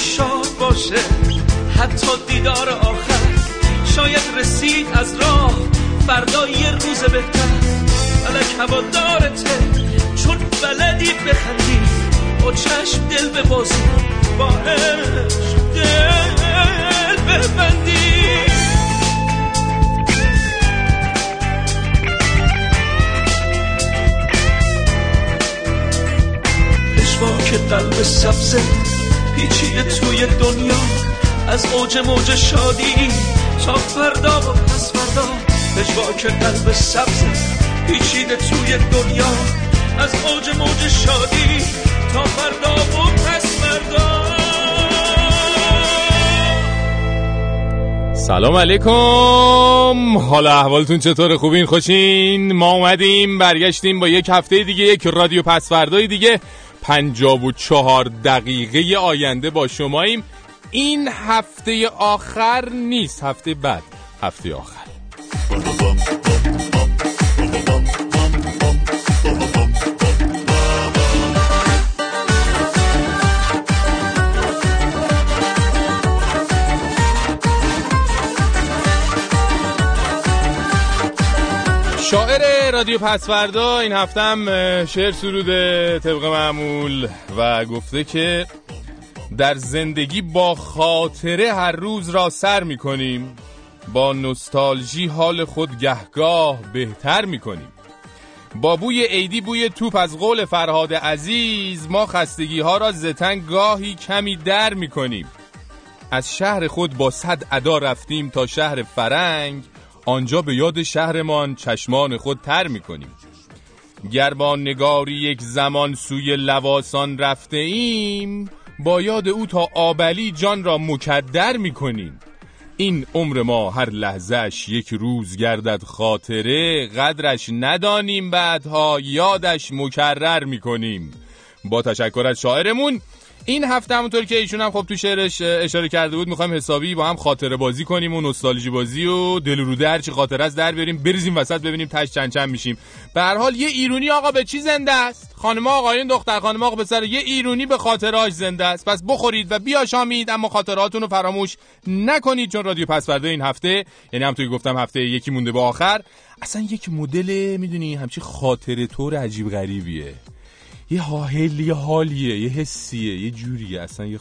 شاد باشه. حتی دیدار آخر شاید رسید از راه. فردا یه روز بهتر. فلک هوا دارته. چون بلدی بخندی. با چشم دل به با عشق دل ببندی. که قلب سبزه پیچیده توی دنیا. از اوج موج شادی تا فردا و پس فردا. که قلب سبزه پیچیده توی دنیا. از اوج موج شادی تا فردا و پس فردا. سلام علیکم. حالا احوالتون چطور خوبین؟ خوشین؟ ما اومدیم برگشتیم با یک هفته دیگه یک رادیو پسوردای دیگه. پنجاب و چهار دقیقه آینده با شماییم. این هفته آخر نیست هفته بعد. هفته آخر. شاعر رادیو پسوردا این هفتم شعر سروده طبق معمول و گفته که در زندگی با خاطره هر روز را سر می کنیم. با نستالژی حال خود گهگاه بهتر می کنیم. با بوی عیدی بوی توپ از قول فرهاد عزیز ما خستگی ها را زتن گاهی کمی در می کنیم. از شهر خود با صد ادا رفتیم تا شهر فرنگ. آنجا به یاد شهرمان چشمان خود تر می‌کنیم. گر با نگاری یک زمان سوی لواسان رفته ایم با یاد او تا آبلی جان را مکدر می‌کنیم. این عمر ما هر لحظهش یک روز گردد خاطره قدرش ندانیم بعدها یادش مکرر می‌کنیم. با تشکر از شاعرمون این هفته همونطور که ایشون هم خب تو شعرش اشاره کرده بود می‌خوایم حسابی با هم خاطره بازی کنیم و نوستالژی بازی و دل روده هرچی خاطره از در بیاریم بریزیم وسط ببینیم تاش چند چند میشیم. به هر حال یه ایرونی آقا به چی زنده است؟ خانم آقایون دختر خانم آقا پسر یه ایرونی به خاطرهاش زنده است. پس بخورید و بیاشامید اما خاطراتونو رو فراموش نکنید چون رادیو پس این هفته یعنی هم توی گفتم هفته یکی مونده به آخر اصلا یک مدل می‌دونی همچی خاطره طور عجیب غریبیه. یه حاهل یه حالیه یه حسیه یه جوریه. اصلا یه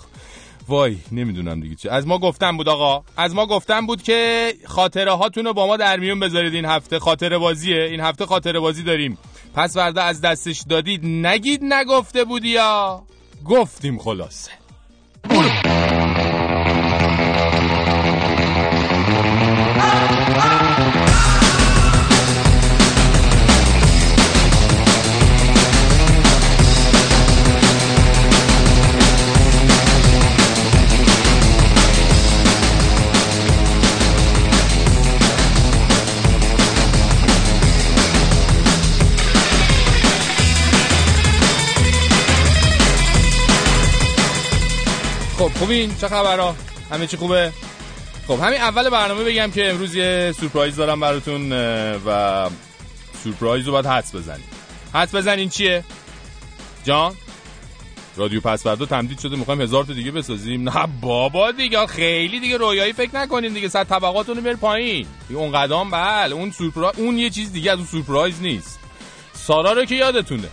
وای نمی‌دونم دیگه چه از ما گفتم بود آقا. از ما گفتم بود که خاطره هاتون رو با ما در میون بذارید. این هفته خاطره بازیه. این هفته خاطره بازی داریم. پس ورده از دستش دادید. نگید نگفته بودی یا؟ گفتیم خلاصه. خب خوبین؟ چه خبرها؟ همه چی خوبه؟ خب همین اول برنامه بگم که امروز یه سورپرایز دارم براتون و سورپرایز رو باید حدس بزنید حدس بزنین چیه؟ جان؟ رادیو پس فردا تمدید شده می‌خوایم هزار تا دیگه بسازیم. نه بابا دیگه خیلی دیگه رویایی فکر نکنین دیگه صد طبقاتون رو بر پایین اون قدم بله اون سورپرایز اون یه چیز دیگه از اون سورپرایز نیست. سارا رو که یادتونه.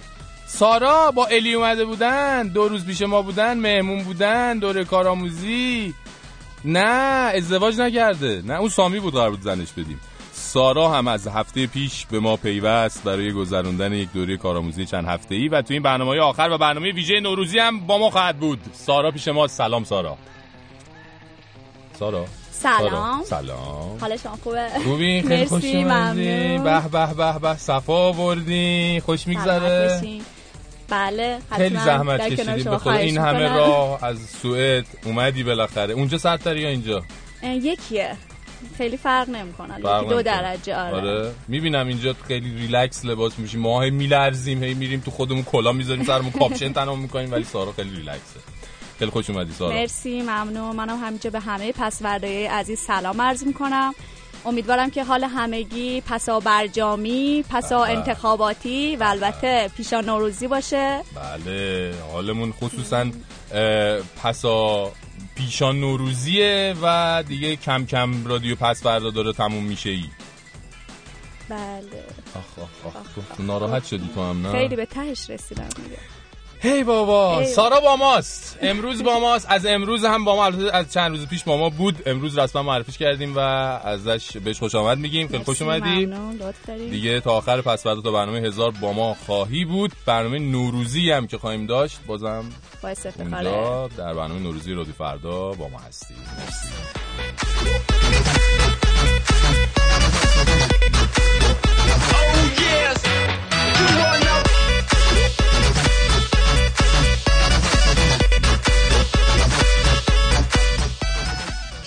سارا با الی اومده بودن دو روز پیش ما بودن مهمون بودن دوره کارآموزی. نه ازدواج نکرده. نه اون سامی بود قرار بود زنش بدیم. سارا هم از هفته پیش به ما پیوست برای گذروندن یک دوره کارآموزی چند هفته ای و تو این برنامه آخر و برنامه ویژه نوروزی هم با ما خواهد بود. سارا پیش ما. سلام سارا. سارا. سلام. سلام. حال شما خوبه؟ خوبی؟ خیلی خوش به به به به. صفا آوردی. خوش میگذره. بله خیلی زحمت کشیدیم به خود این همه راه از سوئد اومدی بالاخره. اونجا سرد یا اینجا؟ یکیه. خیلی فرق نمی‌کنه. دو درجه آره, آره. می‌بینم اینجا خیلی ریلکس لباس میشیم. ما هی میلرزیم هی میریم تو خودمون کلا می‌ذاریم سرمون کاپشن تنها می‌کنیم ولی سارا خیلی ریلکسه. خیلی خوش اومدی سارا. مرسی ممنون. منم همینجا به همه پسوردهای عزیز سلام عرض می‌کنم. امیدوارم که حال همگی پسا برجامی پسا بله. انتخاباتی و البته پیشا نوروزی باشه. بله حالمون خصوصا پسا پیشان نوروزیه و دیگه کم کم رادیو پس فردا داره تموم میشه ای بله. آخ آخ آخ ناراحت شدی تو هم نه؟ خیلی به تهش رسیدم دیگه. هی بابا سارا با ماست. امروز با ماست. از امروز هم با ما از چند روز پیش با ما بود. امروز رسما معرفیش کردیم و ازش بهش خوش آمد میگیم. خیلی خوش اومدی. دیگه تا آخر پس فردا تا برنامه هزار با ما خواهی بود. برنامه نوروزی هم که خواهیم داشت. بازم اونجا در برنامه نوروزی رادی فردا با ما هستی مرسی.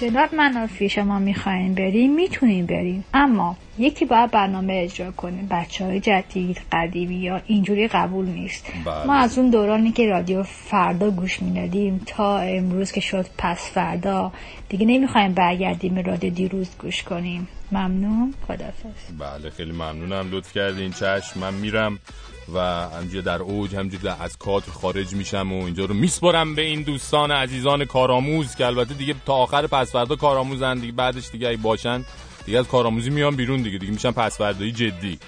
جناب منافی شما می‌خواین بریم می‌تونیم بریم. اما یکی باید برنامه اجرا کنیم بچه های جدید قدیمی یا اینجوری قبول نیست. بله. ما از اون دورانی که رادیو فردا گوش می‌دادیم تا امروز که شد پس فردا دیگه نمی‌خوایم برگردیم رادیو دیروز گوش کنیم. ممنون. خدافز بله خیلی ممنونم. لطف کردین. چشم من میرم. و همجوری در اوج همجوری از کادر خارج میشم و اینجا رو میسپرم به این دوستان عزیزان کارآموز که البته دیگه تا آخر پس فردا کارآموزن دیگه بعدش دیگه ای باشن دیگه از کارآموزی میان بیرون دیگه دیگه میشن پسوردایی جدی.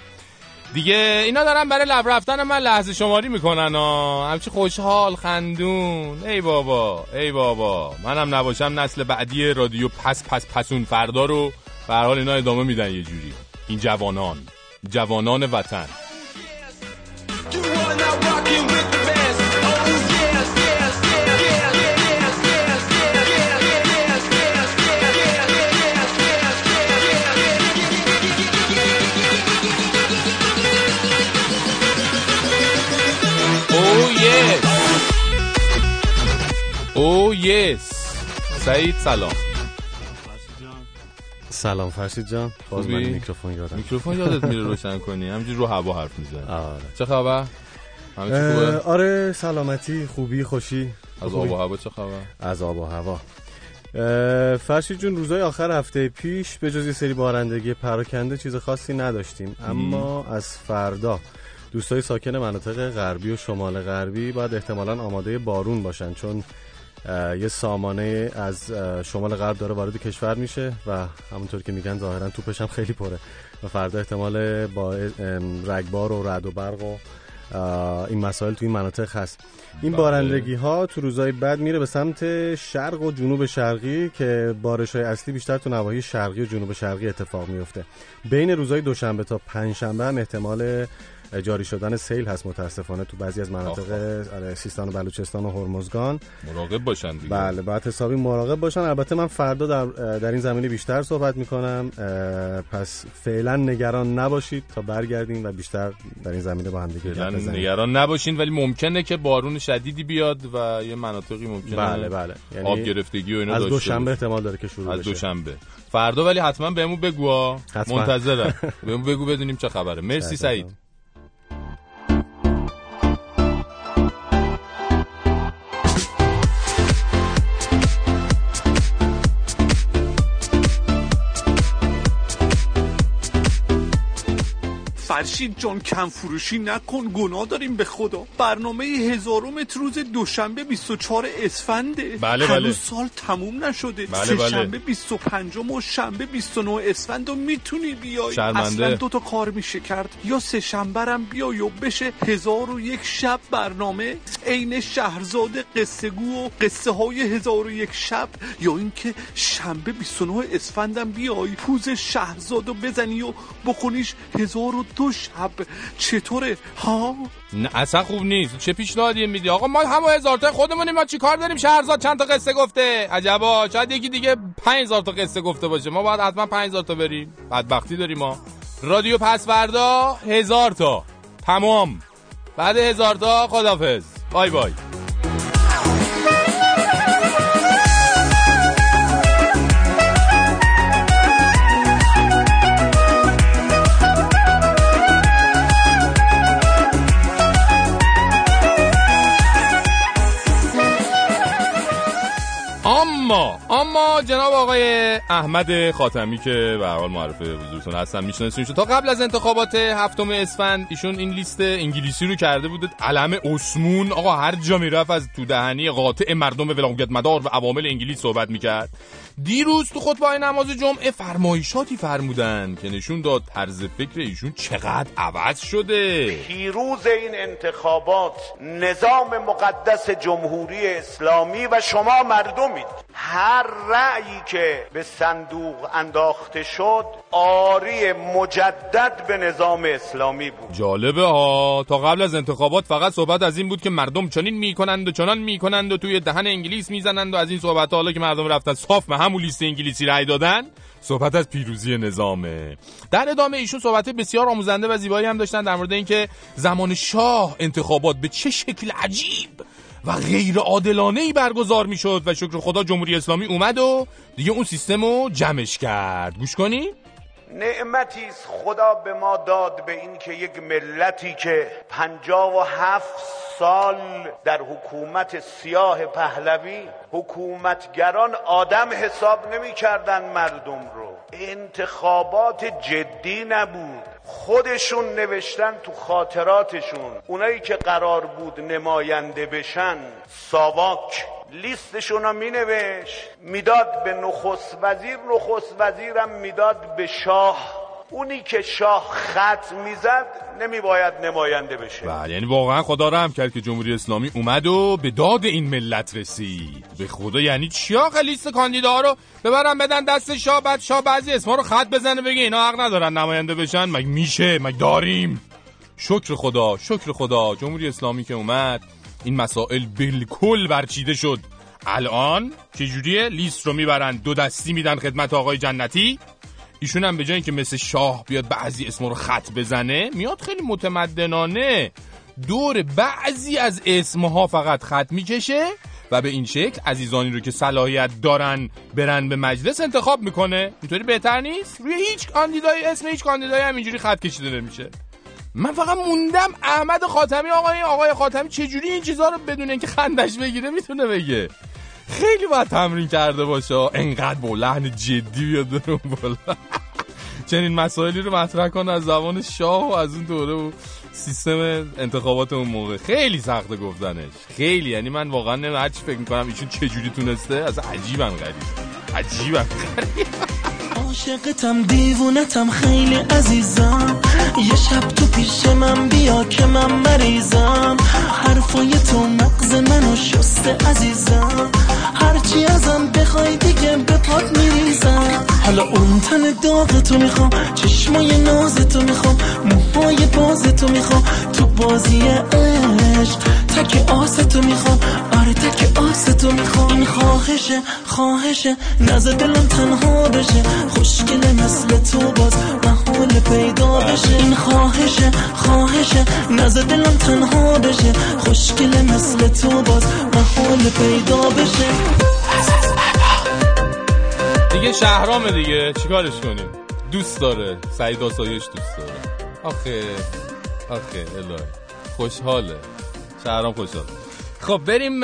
دیگه اینا دارن برای لب رفتن من لحظه شماری می‌کنن ها همچی خوشحال خندون. ای بابا ای بابا. منم نباشم نسل بعدی رادیو پس پس پسون فردا رو به حال اینا ادامه میدن یه جوری. این جوانان. جوانان وطن. او یس سعید سلام سلام فرشید جان. باز من میکروفون یادم. میکروفون یادت میره روشن کنی. همینجوری رو هوا حرف می‌زنی. آره. چه خبر؟ آره سلامتی خوبی خوشی. از آب و هوا چه خبر؟ از آب و هوا. فرشید جون روزای آخر هفته پیش به جز یه سری بارندگی پراکنده چیز خاصی نداشتیم. اما از فردا دوستای ساکن مناطق غربی و شمال غربی باید احتمالا آماده بارون باشن چون یه سامانه از شمال غرب داره وارد کشور میشه و همونطور که میگن ظاهرا توپش هم خیلی پره. و فردا احتمال با رگبار و رد و برق و این مسائل تو این مناطق هست. این بله. بارندگی ها تو روزهای بعد میره به سمت شرق و جنوب شرقی که بارش های اصلی بیشتر تو نواحی شرقی و جنوب شرقی اتفاق میفته بین روزهای دوشنبه تا پنجشنبه هم احتمال جاری شدن سیل هست متاسفانه تو بعضی از مناطق آره، سیستان و بلوچستان و هرمزگان. مراقب باشن دیگه. بله بعد حسابی مراقب باشن. البته من فردا در, در این زمینه بیشتر صحبت می‌کنم. پس فعلا نگران نباشید تا برگردیم و بیشتر در این زمینه با هم دیگه نگران نباشین ولی ممکنه که بارون شدیدی بیاد و یه مناطقی ممکنه بله بله. یعنی آب گرفتگی و اینا از دوشنبه احتمال داره که شروع از دوشنبه. فردا ولی حتما بهمون بگو منتظرم. بهمون بگو بدونیم چه خبره. مرسی سعید. فرشید جان کم فروشی نکن گناه داریم به خدا. برنامه هزارم روز دوشنبه 24 اسفنده. بله بله. سال تموم نشده. بله سه بله. شنبه 25 و شنبه 29 اسفند و می‌تونی بیای. شرمنده. اصلا دوتا کار میشه کرد. یا سه شنبه هم بیای و بشه هزار و یک شب برنامه. عین شهرزاد قصه گو و قصه های هزار و یک شب. یا اینکه شنبه 29 اسفندم بیای. پوز شهرزاد و بزنی و بخونیش هزار و دو شب چطوره؟ ها؟ نه اصلا خوب نیست. چه پیشنهادی میدی؟ آقا ما همه هزار تا خودمونیم. ما چیکار داریم؟ شهرزاد چند تا قصه گفته؟ عجبا. شاید یکی دیگه 5000 تا قصه گفته باشه. ما باید حتما 5000 تا بریم. بدبختی داریم ما. رادیو پس فردا هزار تا. تمام. بعد هزار تا خدافظ بای بای. اما جناب آقای احمد خاتمی که به حال معرف حضورتون هستن می‌شناسین تا قبل از انتخابات هفتم اسفند ایشون این لیست انگلیسی رو کرده بود علم اسمون آقا هر جا می‌رفت از تو دهنی قاطع مردم ولایت مدار و عوامل انگلیس صحبت می‌کرد. دیروز تو خطبه نماز جمعه فرمایشاتی فرمودن که نشون داد طرز فکر ایشون چقدر عوض شده. پیروز این انتخابات نظام مقدس جمهوری اسلامی و شما مردمید. هر رأیی که به صندوق انداخته شد آری مجدد به نظام اسلامی بود. جالبه ها. تا قبل از انتخابات فقط صحبت از این بود که مردم چنین می‌کنند و چنان می‌کنند و توی دهن انگلیس می‌زنند و از این صحبت حالا که مردم رفتن صاف به همون لیست انگلیسی رأی دادن صحبت از پیروزی نظامه. در ادامه ایشون صحبت بسیار آموزنده و زیبایی هم داشتن در مورد اینکه زمان شاه انتخابات به چه شکل عجیب و غیر عادلانه ای برگزار می‌شد و شکر خدا جمهوری اسلامی اومد و دیگه اون سیستم رو جمعش کرد. گوش کنی؟ نعمتی خدا به ما داد به این که یک ملتی که پنجاه و هفت سال در حکومت سیاه پهلوی حکومتگران آدم حساب نمی کردن مردم رو. انتخابات جدی نبود. خودشون نوشتن تو خاطراتشون. اونایی که قرار بود نماینده بشن ساواک لیستشون رو می نوشت می‌داد به نخست وزیر نخست وزیرم می‌داد به شاه. اونی که شاه خط می‌زد نمی باید نماینده بشه. بله یعنی واقعا خدا رحم کرد که جمهوری اسلامی اومد و به داد این ملت رسید. به خدا یعنی چیا لیست کاندیدا رو ببرن بدن دست شاه بعد شاه بعضی اسما رو خط بزنه بگه اینا حق ندارن نماینده بشن. مگه میشه؟ مگه داریم؟ شکر خدا شکر خدا. جمهوری اسلامی که اومد این مسائل بالکل برچیده شد. الان چجوریه؟ لیست رو می‌برن دو دستی میدن خدمت آقای جنتی. ایشون هم به جای که مثل شاه بیاد بعضی اسم رو خط بزنه میاد خیلی متمدنانه. دور بعضی از اسمها فقط خط می‌کشه و به این شکل عزیزانی رو که صلاحیت دارن برن به مجلس انتخاب می‌کنه. اینطوری بهتر نیست؟ روی هیچ کاندیدای اسم هیچ کاندیدایی هم اینجوری خط کشیده نمیشه. من فقط موندم احمد خاتمی آقای آقای خاتمی چجوری این چیزها رو بدون اینکه خندش بگیره می‌تونه بگه. خیلی باید تمرین کرده باشه. انقدر با لحن جدی بیاد برون بالا. چنین مسائلی رو مطرح کنه از زبان شاه و از اون دوره و سیستم انتخابات اون موقع. خیلی سخته گفتنش. خیلی. یعنی من واقعا هرچی فکر می‌کنم ایشون چجوری تونسته. از عجیبم غریب. عجیبم غریب. عاشقتم دیوونتم خیلی عزیزم. یه شب تو پیش من بیا که من مریضم. حرفای تو مغز منو شسته عزیزم. هرچی ازم بخوای دیگه به پات میریزم. حالا اون تن داغ تو می‌خوام چشمای ناز تو می‌خوام موهای باز تو می‌خوام. تو بازی عشق تک آس تو می‌خوام. آره تک آس تو می‌خوام خواهشه خواهشه. نزد دلم تنها بشه. خوشگل مثل تو باز محال پیدا بشه. این خواهشه خواهشه. نزد دلم تنها بشه. خوشگل مثل تو باز محال پیدا بشه. دیگه شهرامه دیگه. چیکارش کنیم؟ دوست داره. سعید آسایش دوست داره. آخه آخه الهی. خوشحاله. شهرام خوشحال. خب بریم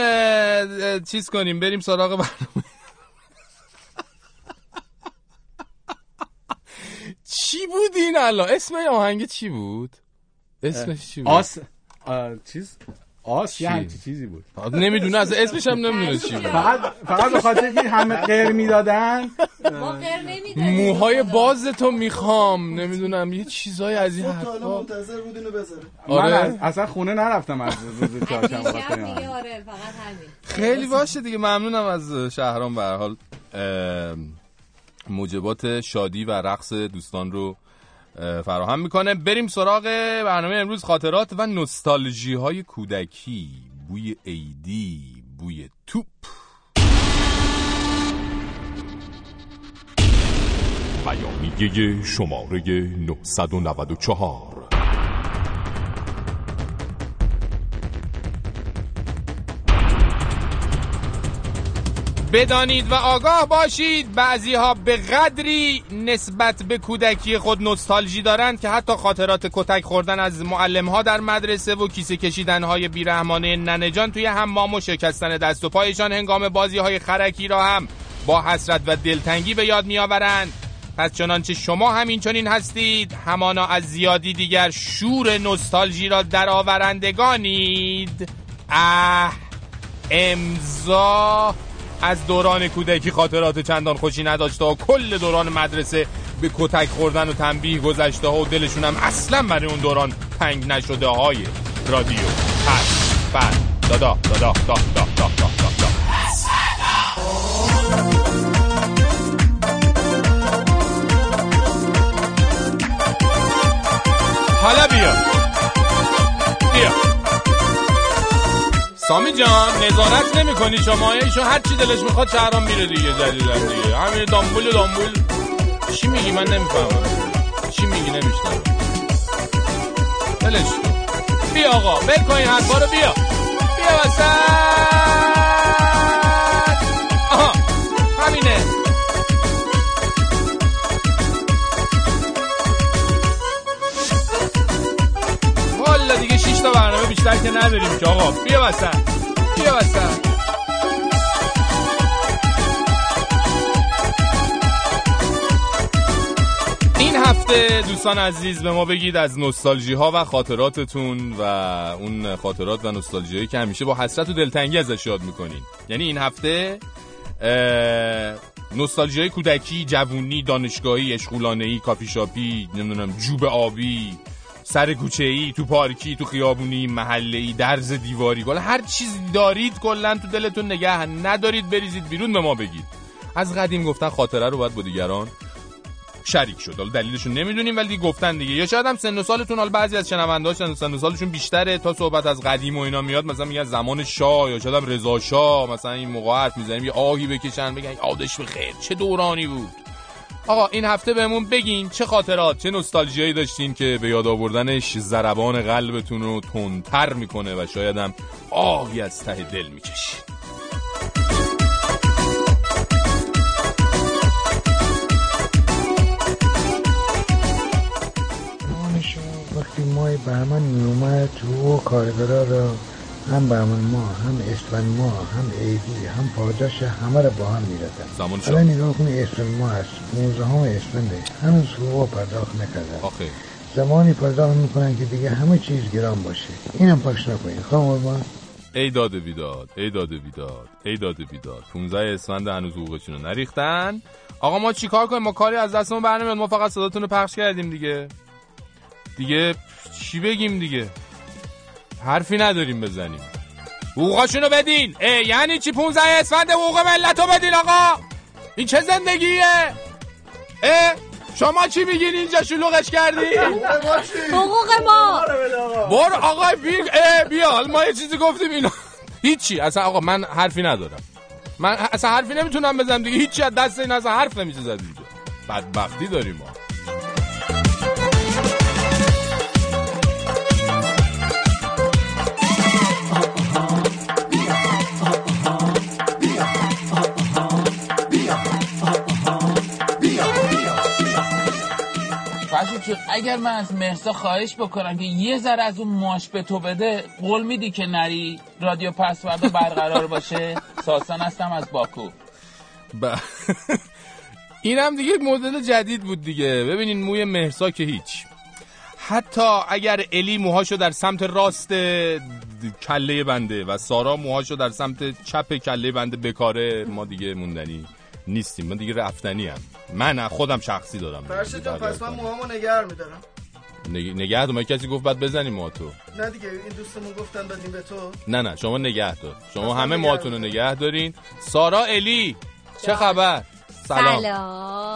چیز کنیم بریم سراغ برنامه. چی بود این الان؟ اسم آهنگ چی بود؟ اسمش چی بود؟ آس چیز؟ آس یه همچی چیزی بود. نمی‌دونه از اسمش هم نمی‌دونه چی بود. فقط فقط به خاطر که همه غیر می‌دادن. ما غیر نمی‌دادیم. موهای باز تو می‌خوام نمی‌دونم یه چیزای از این حرفا. منتظر بود اینو بذاره. من آره اصلا خونه نرفتم از روز چهارشنبه دیگه. آره فقط همین. خیلی باشه دیگه ممنونم از شهرام به هر حال. موجبات شادی و رقص دوستان رو فراهم می‌کنه. بریم سراغ برنامه امروز خاطرات و نوستالژی های کودکی. بوی ایدی بوی توپ. بیانیه شماره 994 بدانید و آگاه باشید. بعضی ها به قدری نسبت به کودکی خود نوستالژی دارند که حتی خاطرات کتک خوردن از معلم ها در مدرسه و کیسه کشیدن های بیرحمانه ننجان توی حمام و شکستن دست و پایشان هنگام بازی های خرکی را هم با حسرت و دلتنگی به یاد میآورند. پس چنانچه شما همین چنین هستید همانا از زیادی دیگر شور نوستالژی را درآورندگانید. اه امضا از دوران کودکی خاطرات چندان خوشی نداشته و کل دوران مدرسه به کتک خوردن و تنبیه گذشته ها و دلشون هم اصلا برای اون دوران تنگ نشده های رادیو. پس بر. دادا دادا دا دا دا دا دا دا. حالا بیا. بیا. سامی جان نظارت نمی کنی شما ایشون هر چی دلش می‌خواد شهرام میره دیگه جدیدن دیگه. همین دامبول دامبول. چی میگی؟ من نمی‌فهمم. چی میگی؟ نمیشنم دلش بیا آقا بل کن این حرفا رو بیا. بیا وسط. برنامه بیشتر که نداریم که آقا. بیا وسط. بیا وسط. این هفته دوستان عزیز به ما بگید از نوستالژی ها و خاطراتتون و اون خاطرات و نوستالژی هایی که همیشه با حسرت و دلتنگی ازش یاد می‌کنین یعنی این هفته نوستالژی های کودکی جوونی دانشگاهی اشغولانه ای کافی شاپی نمی‌دونم جوب آبی سر کوچه ای تو پارکی تو خیابونی محله ای درز دیواری. کلا هر چیزی دارید کلا تو دلتون نگه ندارید بریزید بیرون به ما بگید. از قدیم گفتن خاطره رو باید با دیگران شریک شد. حالا دلیلشون نمی‌دونیم ولی گفتن دیگه. یا شاید هم سن و سالتون حالا بعضی از شنونده‌ها سن و سالشون بیشتره تا صحبت از قدیم و اینا میاد مثلا میگن زمان شاه یا شاید هم رضا شاه. مثلا این موقع حرف می‌زنیم یه آهی بکشن بگن یادش بخیر چه دورانی بود؟ آقا این هفته بهمون بگین چه خاطرات چه نوستالژیایی داشتین که به یاد آوردنش ضربان قلبتون رو تندتر می‌کنه و شاید هم آهی از ته دل می‌کشید وقتی مای بهمن میومد تو کارگرا را هم بهمن ما هم اسفن ما هم عیدی هم پاداش همه رو با هم می‌دادن زمان حالا نگاه کنی اسفن ما هست 19 هم اسفنده هنوز حقوق پرداخت نکردن آخه. زمانی پرداخت می‌کنن که دیگه همه چیز گران باشه. اینم پاش نکنید. خواهم قربان ای داده بیداد ای داده بیداد ای داده بیداد. 15 اسفند هنوز حقوقشون رو نریختن. آقا ما چیکار کنیم؟ ما کاری از دستمون برنمیاد ما فقط صداتون رو پخش کردیم دیگه. دیگه چی بگیم دیگه؟ حرفی نداریم بزنیم. حقوقاشونو بدین. ای یعنی چی؟ 15 اسفند حقوق ملتو بدین آقا. این چه زندگیه؟ اه شما چی میگین؟ اینجا شلوغش کردی؟ حقوق ما. بر آقا بی... اه بیا. حالا ما یه چیزی گفتیم اینا هیچی. اصلا آقا من حرفی ندارم. من اصلا حرفی نمی‌تونم بزنم دیگه. هیچی. از دست این اصلا حرف نمیشه زد اینجا. بدبختی داریم ما. فرشید اگر من از مهسا خواهش بکنم که یه ذره از اون ماش به تو بده قول میدی که نری رادیو پسوردا برقرار باشه؟ ساسان هستم از باکو. ب... این هم دیگه مدل جدید بود دیگه. ببینین موی مهرسا که هیچ. حتی اگر الی موهاشو در سمت راست کله بنده و سارا موهاشو در سمت چپ کله بنده بکاره ما دیگه موندنی. نیستیم. من دیگه رفتنی هم من خودم شخصی دارم فرشت جان پس من موهامو نگر میدارم. نگ... نگه دار. کسی گفت بعد بزنیم ما تو. نه دیگه این دوستمون گفتن بدیم به تو. نه نه شما نگه دار. شما همه ماتون رو نگه دارین. سارا الی چه خبر؟ سلام.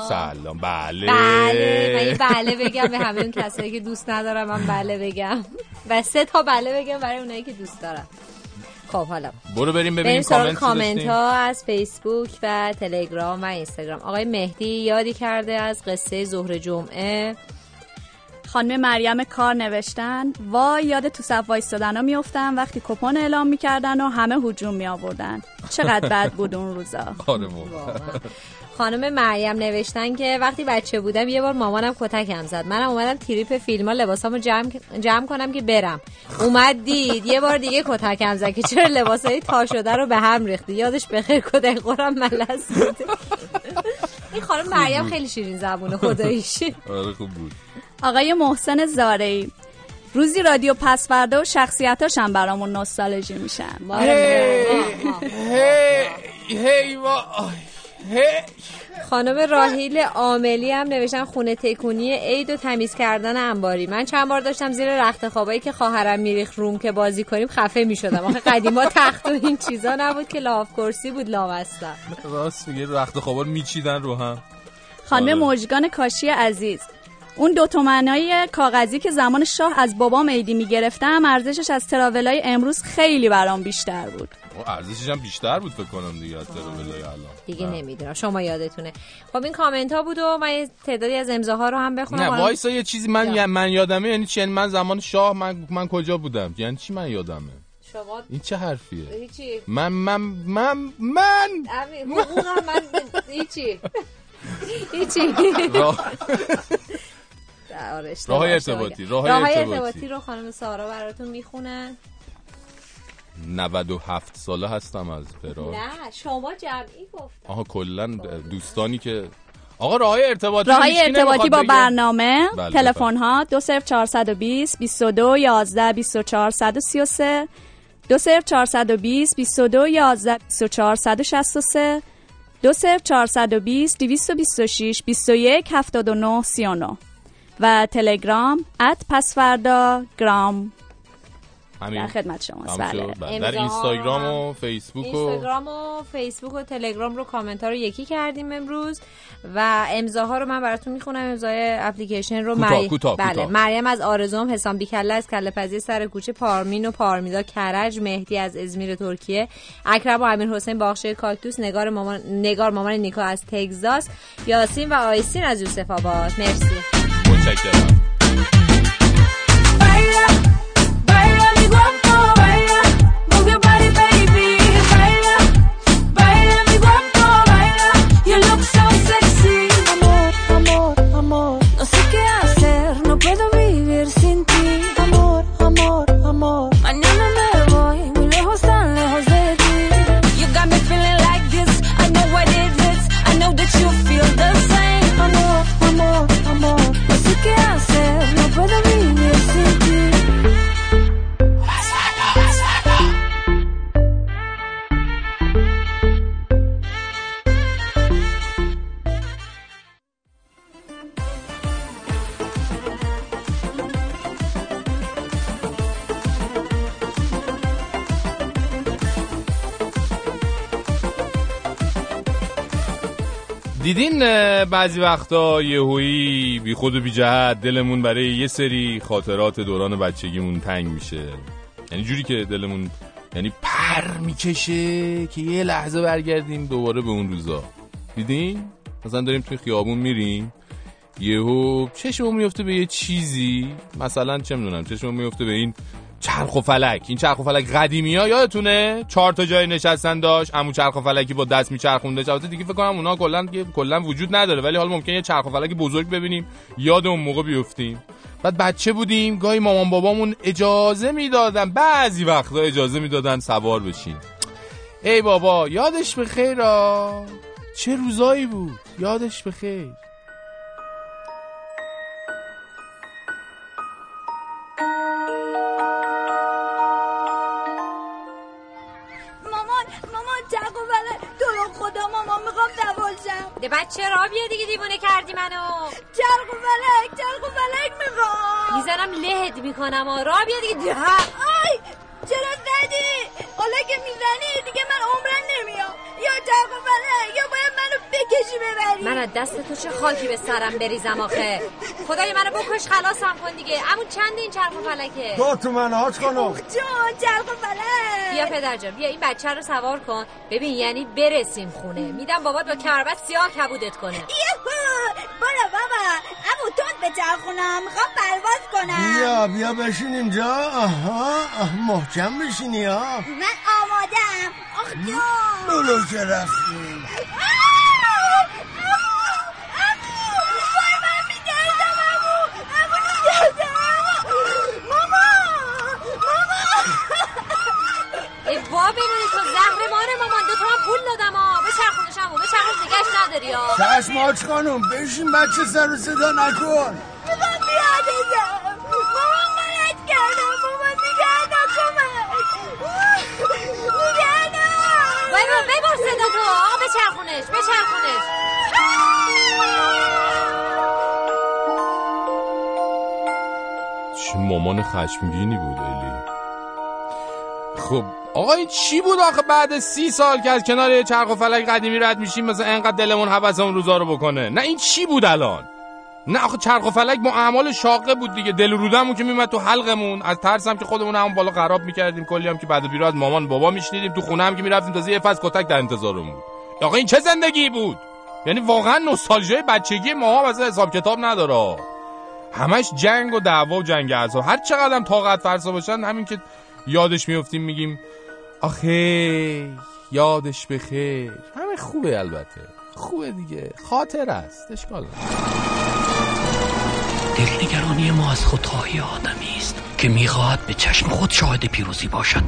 سلام. بله. بله من بله بگم به همه اون کسایی که دوست ندارم من بله بگم. و سه تا بله بگم برای اونایی که دوست دارم. خب حالا. برو بریم ببینیم کامنت کامنت ها از فیسبوک و تلگرام و اینستاگرام. آقای مهدی یادی کرده از قصه ظهر جمعه. خانم مریم کار نوشتن وای یاد تو صف وایستادن ها میافتن وقتی کپون اعلام می‌کردن و همه هجوم می آوردن چقدر بد بود اون روزا. آره خانم مریم نوشتن که وقتی بچه بودم یه بار مامانم کتکم زد. منم اومدم تریپ فیلم ها لباسامو جمع, جمع کنم که برم. اومد دید. یه بار دیگه کتکم زد که چرا لباسای تا شده رو به هم ریختی؟ یادش بخیر کتک خورم ملس بود. این خانم مریم خیلی شیرین زبونه خداییش. آره خوب بود. آقای محسن زارعی روزی رادیو پسورده و شخصیتاش هم برامون نوستالژی میشن. هی هی خانم راهیل عاملی هم نوشتن خونه تکونی عید و تمیز کردن انباری. من چند بار داشتم زیر رخت خوابایی که خواهرم میریخ روم که بازی کنیم خفه می‌شدم. آخه قدیما تخت و این چیزا نبود که لاف کرسی بود لاوستا. راست میگه رخت خوابا میچیدن رو هم. خانم آره. موجگان کاشی عزیز اون دو تومنای کاغذی که زمان شاه از بابام عیدی می‌گرفتم ارزشش از تراولای امروز خیلی برام بیشتر بود. ارزشش هم بیشتر بود فکر کنم دیگه از تراولای الان. دیگه نمی‌دونم. شما یادتونه. خب این کامنت ها بود و من تعدادی از امضاها رو هم بخونم. نه وایسا یه چیزی من یا. من یادمه یعنی چی؟ یعنی من زمان شاه من من کجا بودم؟ یعنی چی من یادمه؟ شما این چه حرفیه؟ هیچی. من من من من! حقوقم من هیچی. هیچی. راه ارتباطی راه ارتباطی رو خانم سارا براتون می‌خونن. 97 ساله هستم از پرا نه شما جمعی گفت آها کلا دوستانی که آقا راه ارتباطی راه ارتباطی با برنامه تلفن ها 20420 22 11 24 133 20420 22 11 24 163 20420 226 21 79 39 و تلگرام ات پسفردا گرام در خدمت شما بله. در اینستاگرام و فیسبوک و اینستاگرام و فیسبوک و تلگرام رو کامنت ها رو یکی کردیم امروز و امضاها رو من براتون می‌خونم. امضای اپلیکیشن رو کوتاه کوتاه بله. مریم از آرزوم حسام بیکله از کله پزی سر کوچه پارمین و پارمیدا کرج مهدی از ازمیر ترکیه اکرم و امیر حسین باخشه کاکتوس نگار مامان نگار مامان نیکا از تگزاس یاسین و آیسین از یوسف آباد مرسی. متشکرم. دیدین بعضی وقتا یهویی بی خود و بی جهت دلمون برای یه سری خاطرات دوران بچگیمون تنگ میشه. یعنی جوری که دلمون یعنی پر می‌کشه که یه لحظه برگردیم دوباره به اون روزا. دیدین؟ مثلا داریم توی خیابون میریم یهو چشمون میفته به یه چیزی. مثلا چه می‌دونم چشمون میفته به این چرخ و فلک. این چرخ و فلک قدیمی ها یادتونه؟ چهار تا جای نشستن داشت. همون چرخ و فلکی با دست میچرخونده. البته دیگه فکر کنم اونا کلا کلا وجود نداره. ولی حالا ممکنه یه چرخ و فلک بزرگ ببینیم. یاد اون موقع بیفتیم. بعد بچه بودیم. گاهی مامان بابامون اجازه می‌دادن. بعضی وقتا اجازه می‌دادن سوار بشین. ای بابا یادش به خیر چه روزایی بود. یادش به خیر ده بچه را بیا دیگه دیوونه کردی منو. چرخ و فلک چرخ و فلک می‌خوام. می‌زنم لهت می‌کنم را بیا دیگه آی! چرا زدی؟ حالا که می‌زنی دیگه من عمرم نمیام. یا چرخ و فلک یا باید منو بکشی ببری. من از دست تو چه خاکی به سرم بریزم آخه؟ خدای منو بکش خلاصم کن دیگه. امون چند این چرخ و فلکه؟ تو تو من هاش کنم جان چرخ و فلک. بیا پدر جان بیا این بچه رو سوار کن. ببین یعنی برسیم خونه. میدم بابات با کربت سیاه کبودت کنه. تو بچرخونم. می‌خوام پرواز کنم. بیا بیا بشین اینجا آها محکم بشینی ها من آمادم. آخ جان. بلو که رفتیم نداری ها چشم آج خانم بشین بچه سر و صدا نکن. می‌خوام بیادشم مامان غلط کردم مامان نگه نکمک نگه ببر ببر صدا تو. آقا بچرخونش بچرخونش. چه مامان خشمگینی بود خب آقا این چی بود آخه بعد سی سال که از کنار چرخ و فلک قدیمی رد میشیم مثلا انقدر دلمون حوث اون روزا رو بکنه؟ نه این چی بود الان؟ نه آخه چرخ و فلک با اعمال شاقه بود دیگه. دل رودمون که میمد تو حلقمون. از ترسم که خودمون هم بالا خراب می‌کردیم. کلی هم که بعد بیرو از مامان بابا میشنیدیم. تو خونه هم که می‌رفتیم تازه یه فصل کتک در انتظارمون آقا این چه زندگی بود؟ یعنی واقعا نوستالژی بچگی ما هم حساب کتاب نداره. همش جنگ و دعوا و جنگ اعصاب هر چقدر هم طاقت فرسا باشن همین که یادش میفتیم میگیم آخه یادش بخیر همه خوبه البته. خوبه دیگه. خاطر است. اشکال دلنگرانی ما از خودخواهی آدمی است که می‌خواهد به چشم خود شاهد پیروزی باشد.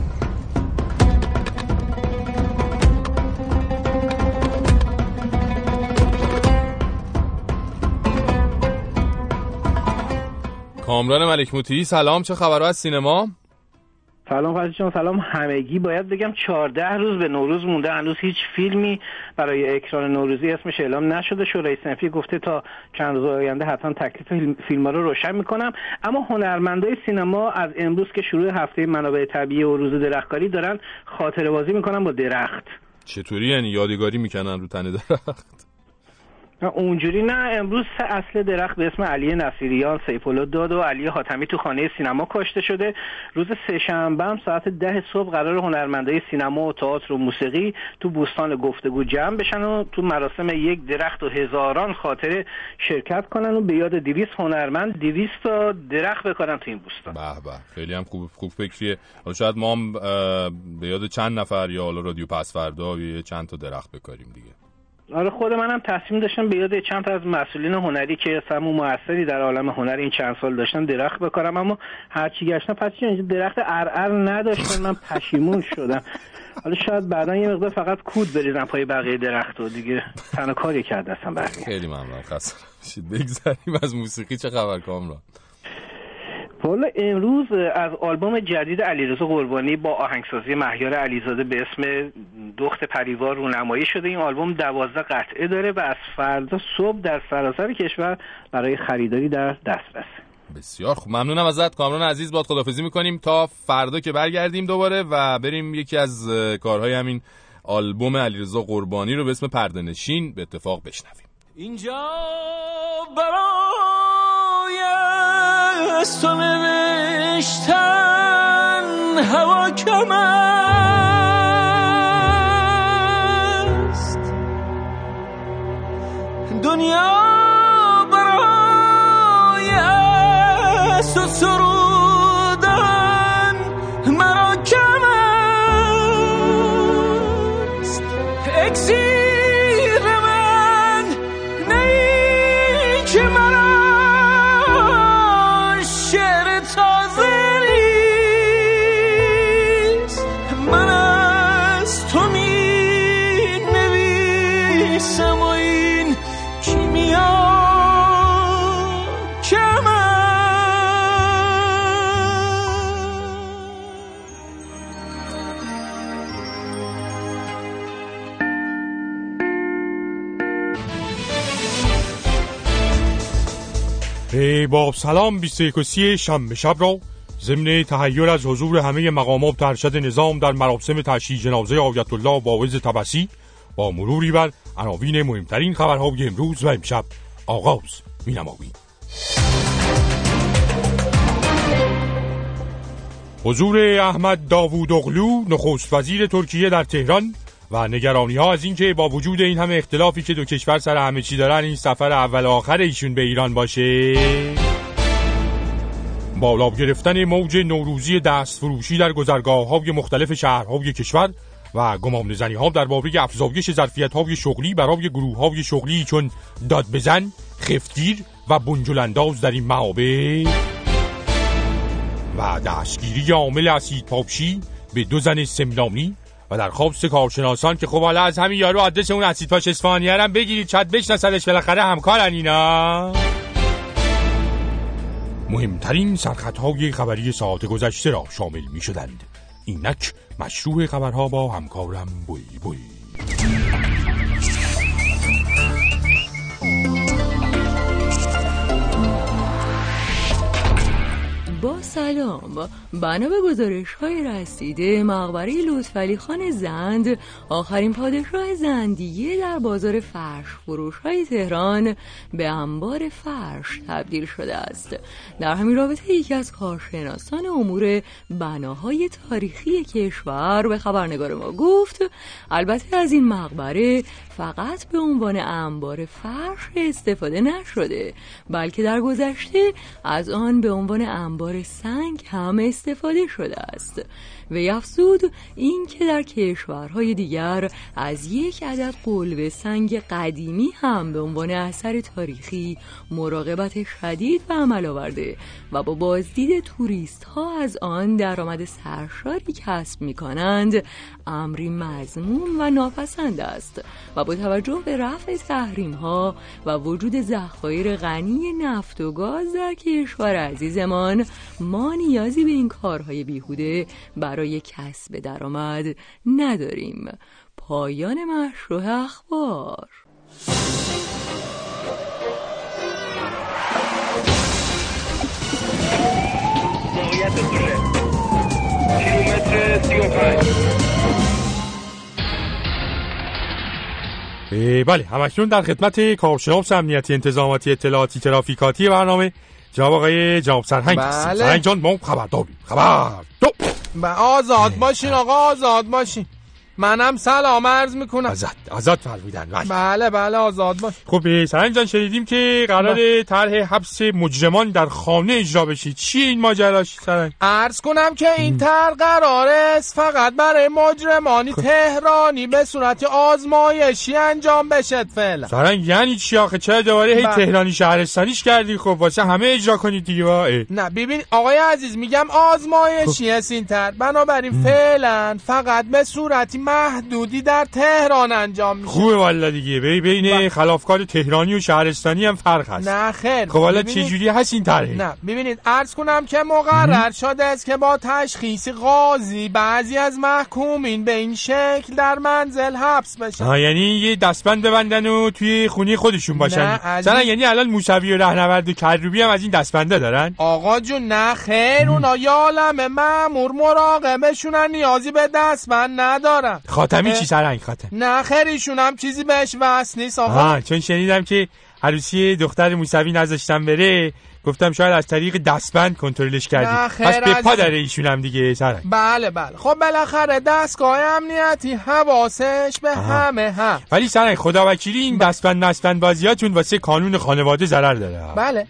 کامران ملک موتی سلام. چه خبرها؟ از سینما؟ سلام فرشید جان سلام همگی. باید بگم 14 روز به نوروز مونده هنوز هیچ فیلمی برای اکران نوروزی اسمش اعلام نشده. شورای صنفی گفته تا چند روز آینده حتما تکلیف فیلم رو روشن می‌کنم. اما هنرمندای سینما از امروز که شروع هفته منابع طبیعی و روز درختکاری دارن خاطره بازی می‌کنن با درخت. چطوری یعنی؟ یادگاری می‌کنن رو تن درخت؟ اونجوری نه امروز سه اصل درخت به اسم علی نصیریان الله داد و علی حاتمی تو خانه سینما کاشته شده. روز سهشنبه هم ساعت ده صبح قرار هنرمندای سینما و تئاتر و موسیقی تو بوستان گفتگو جمع بشن و تو مراسم یک درخت و هزاران خاطره شرکت کنن و به یاد دیویس هنرمند دیویس تا درخت بکنن تو این بوستان. به به خیلی هم خوب خوب فکریه. شاید ما هم به یاد چند نفر یا حالا رادیو پس فردا چند تا درخت بکاریم دیگه. آره خود منم تصمیم داشتم به یاد چند تا از مسئولین هنری که سمو موثری در عالم هنر این چند سال داشتن درخت بکارم. اما هرچی گشتم پس اینجا درخت ارعر نداشتن. من پشیمون شدم. حالا شاید بعدا یه مقدار فقط کود بریزم پای بقیه درخت و دیگه تنها کاری کرد دستم برمیاد خیلی ممنون. خسته بگذاریم از موسیقی. چه خبر کامران؟ والا امروز از آلبوم جدید علیرضا قربانی با آهنگسازی مهیار علیزاده به اسم دخت پریوار رونمایی شده. این آلبوم دوازده قطعه داره و از فردا صبح در سراسر کشور برای خریداری در دسترسه بسیار خوب. ممنونم ازت. کامران عزیز باد خدافزی می‌کنیم. تا فردا که برگردیم دوباره و بریم یکی از کارهای همین آلبوم علیرضا قربانی رو به اسم پردنشین به اتفاق بشنویم. اینجا از تو نوشتن هوا کم دنیا برای از با سلام 21 شنبه شب را ضمن تحیر از حضور همه مقامات ارشد نظام در مراسم تشییع جنازه آیت الله واعظ تبسی با مروری بر عناوین مهمترین خبرهای امروز و امشب آغاز مینماییم حضور احمد داوود اغلو نخست وزیر ترکیه در تهران و نگرانی ها از اینکه با وجود این همه اختلافی که دو کشور سر همه چی دارن این سفر اول آخر ایشون به ایران باشه؟ بالا گرفتن موج نوروزی دست فروشی در گذرگاه های مختلف شهرهای کشور و گمان زنی ها در باره افزایش ظرفیت های شغلی برای گروه های شغلی چون داد بزن، خفتگیر و بنجلانداز در این معابه و دستگیری عامل اسید پاپشی به دو زن سمنانی در خواب کارشناسان که خب حالا از همین یارو آدرس اون اسید پاش اصفهانی هم بگیرید چت بشناسدش بالاخره همکارن اینا. مهمترین های خبری ساعت گذشته را شامل می شدند اینک مشروع خبرها با همکارم بوی بوی. با سلام. بنا به گزارش های رسیده مقبره لطفعلی خان زند آخرین پادشاه زندیه در بازار فرش فروش های تهران به انبار فرش تبدیل شده است. در همین رابطه یکی از کارشناسان امور بناهای تاریخی کشور به خبرنگار ما گفت البته از این مقبره فقط به عنوان انبار فرش استفاده نشده بلکه در گذشته از آن به عنوان انبار سنگ هم استفاده شده است. و افزود این که در کشورهای دیگر از یک عدد قلب سنگ قدیمی هم به عنوان اثر تاریخی مراقبت شدید به عمل آورده و با بازدید توریست ها از آن درآمد سرشاری کسب می کنند امری مزموم و ناپسند است و با توجه به رفع تحریم ها و وجود ذخایر غنی نفت و گاز در کشور عزیزمان ما نیازی به این کارهای بیهوده برای کسب درآمد نداریم. پایان مشروع اخبار. بله همکنون در خدمت کارشناس امنیتی انتظاماتی اطلاعاتی ترافیکاتی برنامه جناب آقای جواب سرهنگ. بله. سرهنگ جان ما خبر داریم خبر دو. آزاد باشین آقا آزاد باشین. منم سلام عرض می‌کنم. ازت ازت فرمودن بله بله آزاد باش. خب سرنگ جان شنیدیم که قرار بله. طرح حبس مجرمان در خانه اجرا بشه چیه این ماجراش سرنگ عرض کنم که این طرح قرار است فقط برای مجرمانی خب. تهرانی به صورت آزمایشی انجام بشه فعلا. سرنگ یعنی چی آخه؟ چرا دوباره هی بله. تهرانی شهرستانیش کردی؟ خب واسه همه اجرا کنید دیگه نه ببین آقای عزیز میگم آزمایشی است این طرح. بنابراین فعلا فقط به صورتی محدودی در تهران انجام میشه. خوبه والا دیگه. بی بین خلافکار تهرانی و شهرستانی هم فرق هست. نه خیر. خب والا چه جوری هست این طرح؟ نه ببینید عرض کنم که مقرر شده است که با تشخیص قاضی بعضی از محکومین به این شکل در منزل حبس بشن. یعنی یه دستبند ببندن و توی خونی خودشون باشن. نه یعنی الان موسوی و رهنورد و کروبی هم از این دستبنده دارن؟ آقا جون نه خیر اونا یالم مامور مراقبشونن نیازی به دستبند ندارن. خاتمی چی سرنگ خاتم؟ نه خیریشون هم چیزی بهش وصل نیست آقا. چون شنیدم که عروسی دختر موسوی نذاشتم بره گفتم شاید از طریق دستبند کنترلش کردی. پس به پا داره ایشون هم دیگه سرنگ. بله بله. خب بالاخره دستگاه امنیتی حواسش به همه هم ولی سرنگ خدا وکیلی این دستبند دستبند بازیاتون واسه قانون خانواده ضرر داره. بله.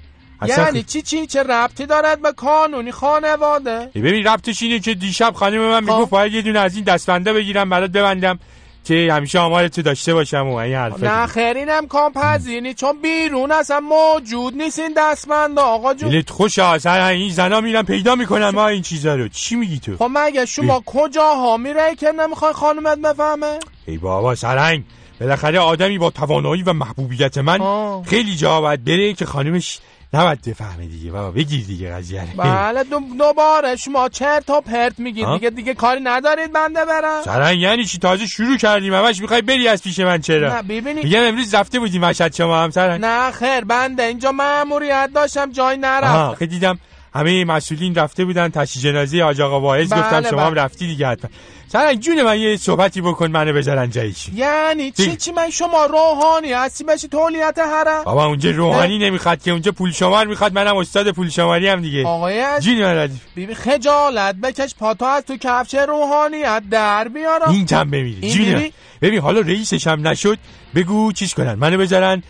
یعنی چی چی چه ربطی دارد به قانونی خانواده؟ ببین ربطش اینه که دیشب خانم من می‌گفت باید یه دونه از این دستبنده بگیرم برات ببندم که همیشه آمار تو داشته باشم و این حرفه نه خیر اینم کام پذیرنی چون بیرون اصلا موجود نیست این دستبند آقا جون. دلت خوش اصلا این زنا میرن پیدا می‌کنن ما این چیزا رو. چی میگی تو؟ خب مگه شما کجاها میره که نمی‌خوای خانومت بفهمه؟ ای بابا سرنگ بالاخره آدمی با توانایی و محبوبیت من آه. خیلی جا باید بره که خانومش نباید بفهمه دیگه بابا بگیر دیگه قضیه بله دوباره شما چرت و پرت میگید دیگه دیگه کاری ندارید بنده برم. سرن یعنی چی؟ تازه شروع کردیم. همش می‌خوای بری از پیش من چرا؟ نه ببینید. میگم امروز رفته بودیم مشهد شما هم سرن نه خیر بنده. اینجا ماموریت داشتم جای خیلی دیدم همه مسئولین رفته بودن تشییع جنازه آقا واعظ بله گفتم شما هم بله. رفتی دیگه حتما. سرنگ جون من یه صحبتی بکن منو بذارن جایی چی یعنی چی؟ چی من شما روحانی هستی؟ بشی تولیت حرم؟ بابا اونجا روحانی نمی‌خواد که اونجا پول شمار می‌خواد منم استاد پول شماری هم دیگه. آقای جون من بیبی خجالت بکش پاتو از تو کفش روحانیت در بیارم. این کم بمیری. جون؟ ببین حالا رئیسش هم نشد بگو چیز کنن. منو بذارن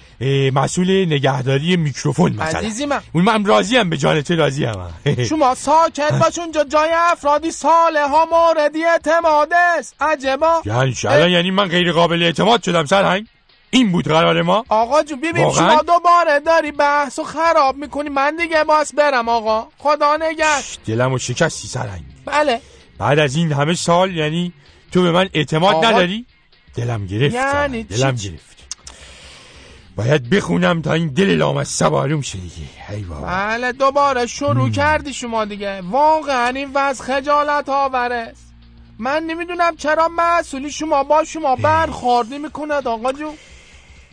مسئول نگهداری میکروفون مثلا. عزیزی من. اون من راضی هم به جان تو راضی هم شما ساکت باش اونجا جای افرادی ساله ها موردی اعتماد. است عجبا یعنی یعنی من غیر قابل اعتماد شدم سرهنگ. این بود قرار ما. آقا جو ببین؟ شما دوباره داری بحث و خراب می‌کنی. من دیگه باس برم آقا. خدا نگه دلمو شکستی سرهنگ. بله. بعد از این همه سال یعنی تو به من اعتماد آقا- نداری؟ دلم گرفت یعنی دلم چی؟ گرفت. باید بخونم تا این دل لامصب آروم شه دیگه. بله دوباره شروع کردی شما دیگه. واقعا این وضع خجالت آور است من نمی‌دونم چرا مسئولی شما با شما برخوردی می‌کند آقا جو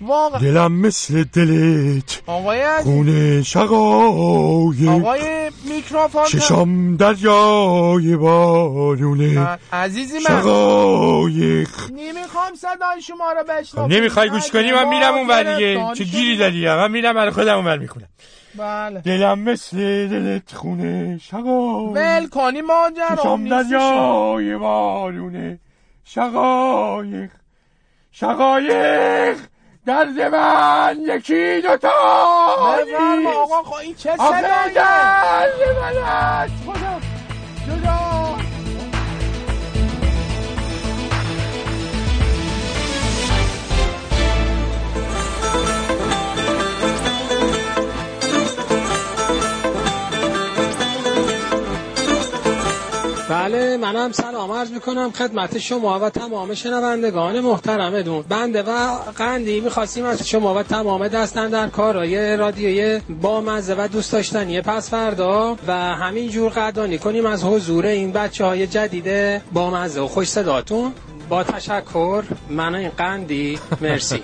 واقعا. دلم مثل دلت. آقای خونه شقایق. آقای میکروفون. چشام دریای بارونه. عزیزی من. شقایق. نمی‌خوام صدای شما رو بشنوم. نمی‌خوای گوش کنی؟ من میرم اون دیگه. چه گیری داری من میرم برای خودم اون می‌کنم بله. دلم مثل دلت خونه شقایق. ول کنی ماجرا. دریای بارونه. شقایق. شقایق. درد من یکی دوتا. بفرما آقا خب این چه آخه صداییه؟ درد من خدا. بله منم سلام عرض می‌کنم خدمت شما و تمام شنوندگان محترمتون بنده و قندی می‌خواستیم از شما و تمام دستن در کارهای رادیوی با مزه و دوست داشتنی پس فردا و همین جور قدردانی کنیم از حضور این بچه های جدید با مزه و خوش صداتون. با تشکر من این قندی. مرسی.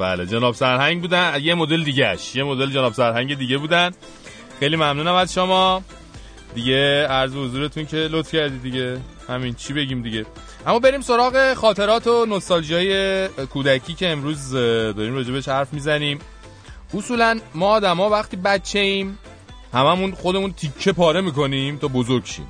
بله جناب سرهنگ بودن. یه مدل دیگهش. یه مدل جناب سرهنگ دیگه بودن. خیلی ممنونم از شما. دیگه عرض حضورتون که لطف کردی دیگه. همین چی بگیم دیگه. اما بریم سراغ خاطرات و نوستالژیای کودکی که امروز داریم راجبش حرف می‌زنیم. اصولا ما آدما وقتی بچه ایم هممون خودمون تیکه پاره می‌کنیم تا بزرگ شیم.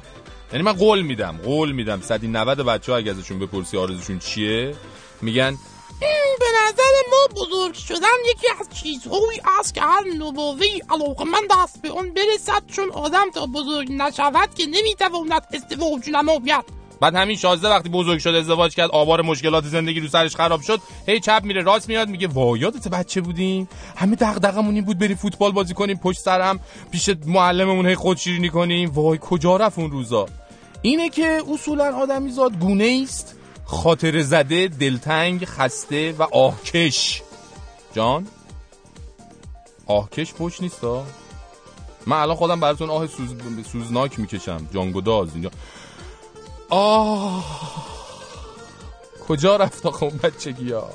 یعنی من قول میدم قول میدم. 190 بچه ها اگه ازشون بپرسی آرزوشون چیه میگن به نظر ما بزرگ شدن یکی از چیزهایی است که هر نبوی علاقمند است به اون برسد چون آدم تا بزرگ نشود که نمی‌تواند ازدواج نماید. بعد همین شازده وقتی بزرگ شد ازدواج کرد آوار مشکلات زندگی رو سرش خراب شد هی چپ میره راست میاد میگه وا یادت بچه بودیم؟ همه دغدغمون این بود بریم فوتبال بازی کنیم پشت سرم پیش معلممون هی خودشیرینی کنیم. وای کجا رفت اون روزا؟ اینه که اصولا آدمی زاد گونه است. خاطر زده دلتنگ خسته و آهکش. جان؟ آهکش پشت نیستا؟ من الان خودم براتون آه سوز... سوزناک می‌کشم. جانگوداز اینجا. آه. کجا رفت آخه اون بچگی ها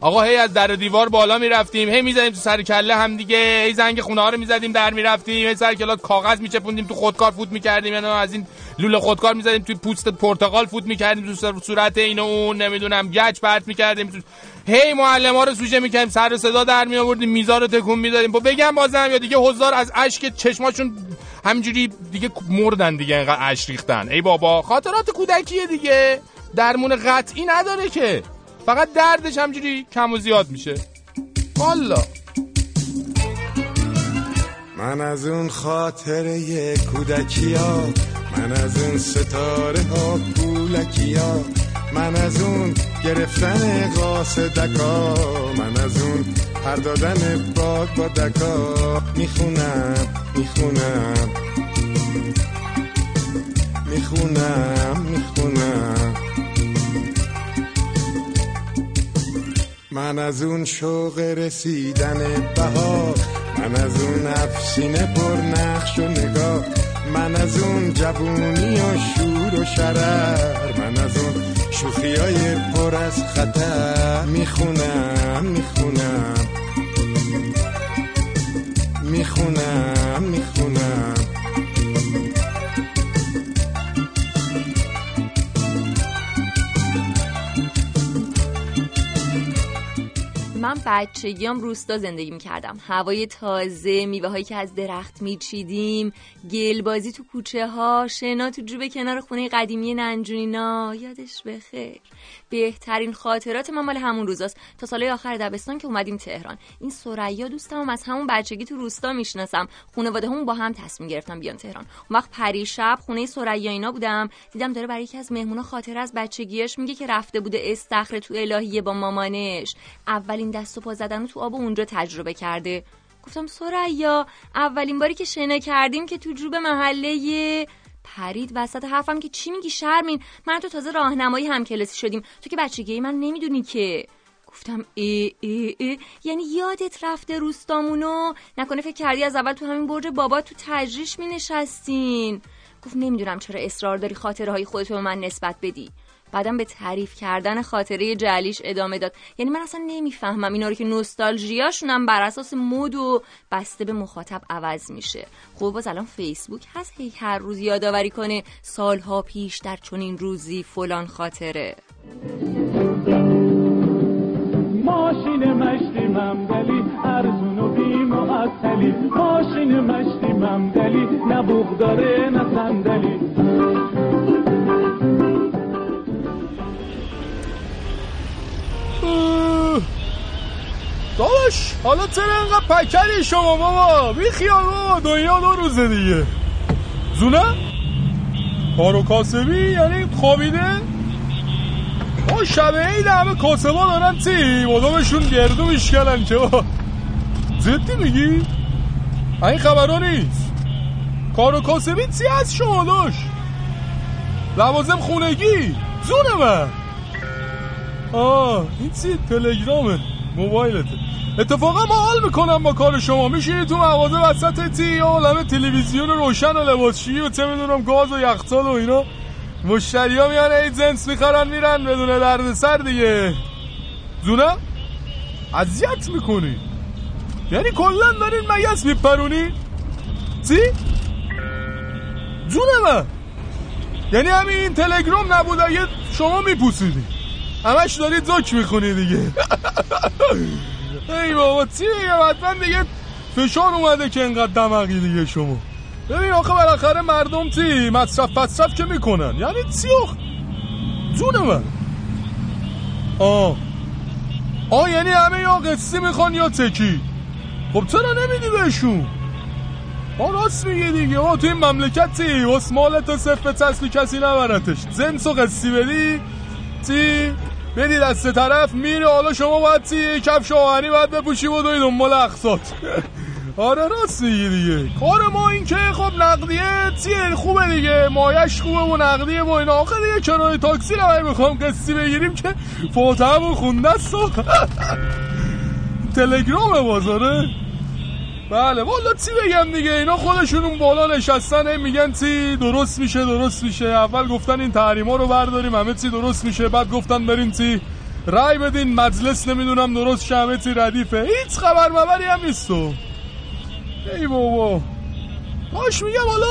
آقا هی از در دیوار بالا می‌رفتیم هی می‌زدیم تو سر کله هم دیگه هی زنگ خونه ها رو می‌زدیم در می‌رفتیم هی سر کلات کاغذ میچپوندیم تو خودکار فوت می‌کردیم یعنی از این لوله خودکار می‌زدیم توی پوست پرتقال فوت می‌کردیم تو صورت این و اون نمی‌دونم گچ پرت می‌کردیم تو... هی معلم ها رو سوژه می‌کردیم سر و صدا در می آوردیم میزا رو تکون می‌دادیم با بگم بازم یا دیگه حضار از اشک چشماشون همینجوری دیگه مردن دیگه اینقدر اشک ریختن. ای بابا خاطرات کودکیه دیگه درمون قطعی نداره که. فقط دردش همجوری کم و زیاد میشه. والا. من از اون خاطره کودکی ها من از اون ستاره ها پولکی ها من از اون گرفتن قاصدکا من از اون پر دادن باد با دکا. می‌خونم می‌خونم. می‌خونم می‌خونم. من از اون شوق رسیدن بهار من از اون افسینه پر نقش و نگاه من از اون جوونی و شور و شرر من از اون شوخی های پر از خطر می‌خونم می‌خونم. می‌خونم می‌خونم. من بچگیام روستا زندگی می‌کردم. هوای تازه میوه هایی که از درخت میچیدیم گل بازی تو کوچه ها شنا تو جوب کنار خونه قدیمی ننجونینا. یادش بخیر. بهترین خاطرات من مال همون روزاست. تا سال آخر دبستان که اومدیم تهران. این سریا دوستم از همون بچگی تو روستا می‌شناسم. خانواده همون با هم تصمیم گرفتم بیان تهران. اون وقت پریشب خونه سریا اینا بودم. دیدم داره برای یکی از مهمونا خاطر از بچگیش میگه که رفته بوده استخر تو الهیه با مامانش. اولین دست و پا زدن تو آب اونجا تجربه کرده. گفتم سریا اولین باری که شنا کردیم که تو جوب محله پرید وسط حرفم که چی میگی شرمین؟ من تو تازه راهنمایی هم کلاسی شدیم. تو که بچگی من نمی‌دونی که. گفتم ای ای ای. یعنی یادت رفته روستامونو؟ نکنه فکر کردی از اول تو همین برج بابا تو تجریش می نشستین گفت نمی‌دونم چرا اصرار داری خاطره های خودتو به من نسبت بدی. بعدم به تعریف کردن خاطره جلیش ادامه داد. یعنی من اصلا نمی‌فهمم اینا رو که نوستالژیاشونم بر اساس مود و بسته به مخاطب عوض میشه. خب باز الان فیسبوک هست هی هر روز یادآوری کنه سالها پیش در چنین روزی فلان خاطره. ماشین مشتی ممدلی ارزون و بی ماشین مشتی ممدلی نه داره نه صندلی. داداش حالا چرا اینقدر پکری شما بابا؟ بی خیال دنیا دو روزه دیگه. زونه؟ کارو کاسبی؟ یعنی خوابیده؟ او شبه عید همه کاسبا دارن چی؟ مدامشون گردو میشکنن که با؟ زدی میگی؟ این خبرها نیست. کارو کاسبی چی از شما داشت؟ لوازم خونگی؟ زونه من. آه این چی؟ تلگرامه موبایلته. اتفاقا ما حال می‌کنم با کار شما. میشینی تو مغازه وسط تی یا عالم تلویزیون روشن و لباسشویی و چه می‌دونم گاز و یخچال و اینا. مشتری ها میان ای جنس می‌خرن میرن بدون درد سر دیگه. زونه اذیت می‌کنی. یعنی کلا دارین مگس میپرونی؟ چی؟ جونه من یعنی همین تلگرام نبود اگه شما میپوسیدی. همش دارید زاک می‌خونی دیگه. ای بابا چی دیگه دیگه فشار اومده که انقدر دمقی دیگه شما. ببین آخه بالاخره مردم چی؟ مصرف مصرف که می‌کنن. یعنی چی آخ؟ جون من. آه. آه یعنی همه یا قصی می‌خوان یا تکی خب چرا نمیدی بهشون؟ آه راست میگه دیگه. آه تو این مملکت چی؟ واس مالتو صف به تسلی کسی نبرتش. زنس و قصی بدی؟ چی بدی دست طرف میره حالا شما باید چی؟ کفش آهنی باید بپوشی و دنبال آره راست میگی دیگه. کار ما این که خب نقدیه چیه؟ خوبه دیگه. مایش خوبه و نقدیه و اینا. آخه دیگه کرای تاکسی رو باید می‌خوام قصی بگیریم که فوتهم و خونده است. تلگرام بازاره. بله والا چی بگم دیگه؟ اینا خودشون بالا نشستن میگن چی؟ درست میشه درست میشه. اول گفتن این تحریما رو برداریم همه چی درست میشه. بعد گفتن برین چی؟ رای بدین مجلس نمی‌دونم درست شه همه چی ردیفه. هیچ خبر مبری هم نیستو ای بابا. باش میگم حالا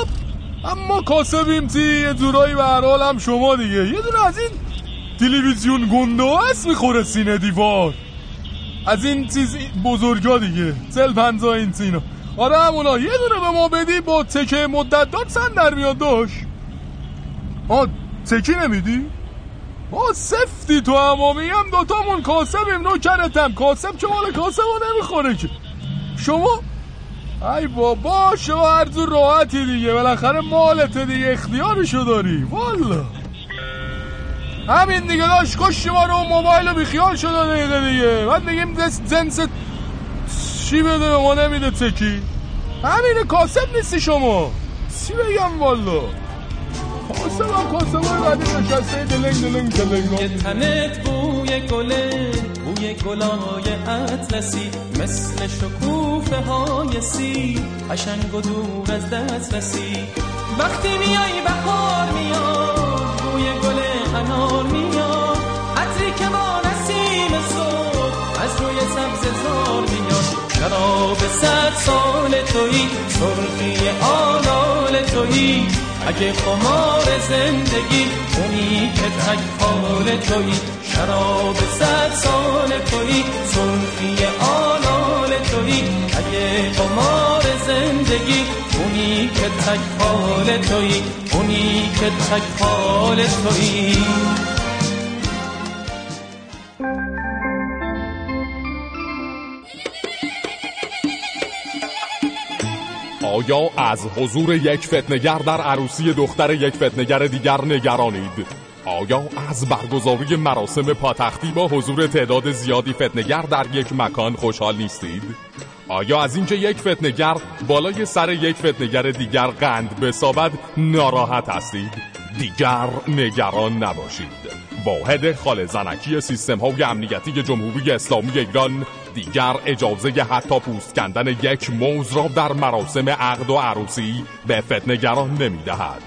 اما کاسبیم چی؟ یه جورایی به هر حال هم شما دیگه. یه دونه از این تلویزیون گنده هست می‌خوره سینه دیوار. از این چیز بزرگا دیگه. سل پنزا این سینا آره همونا یه دونه به ما بدی با تکه مدت داد سن در میاد داشت. آه تکی نمیدی؟ آه سفتی تو همامی هم دوتامون کاسبیم نوکرتم. کاسب که مال کاسب نمی‌خوره که. شما؟ ای بابا شما هر راحتی دیگه. بالاخره مالت دیگه اختیارشو داری. والا. همین دیگه داشت کش ما رو موبایل بیخیال شده دقیقه دیگه. بعد میگیم جنس چی بده؟ به ما نمیده تکی همینه کاسب نیستی شما. چی بگم والا؟ کاسب هم کاسب های بعدی نشسته. دلنگ دلنگ دلنگ. یه تنت بوی گله بوی گلای اطلسی مثل شکوفه های سی قشنگ و دور از دست رسی وقتی میای بهار میاد بوی گل نور میاد عطری که با نسیم صبح از روی سبز زار میاد. شراب صد سال توی سرخی آلال توی اگه خمار زندگی اونی که تک حال تویی. شراب صد سال توی سرخی آلال توی اگه خمار تک پال تویی اونی که تک پال تویی آیا از حضور یک فتنگر در عروسی دختر یک فتنگر دیگر نگرانید؟ آیا از برگزاری مراسم پاتختی با حضور تعداد زیادی فتنگر در یک مکان خوشحال نیستید؟ آیا از اینکه یک فتنگر بالای سر یک فتنگر دیگر قند بسابد ناراحت هستید؟ دیگر نگران نباشید واحد خال زنکی سیستم های امنیتی جمهوری اسلامی ایران دیگر اجازه حتی پوست کندن یک موز را در مراسم عقد و عروسی به فتنگران نمی‌دهد.